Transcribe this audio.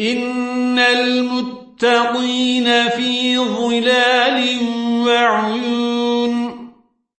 إن المتقين في ظلال وعيون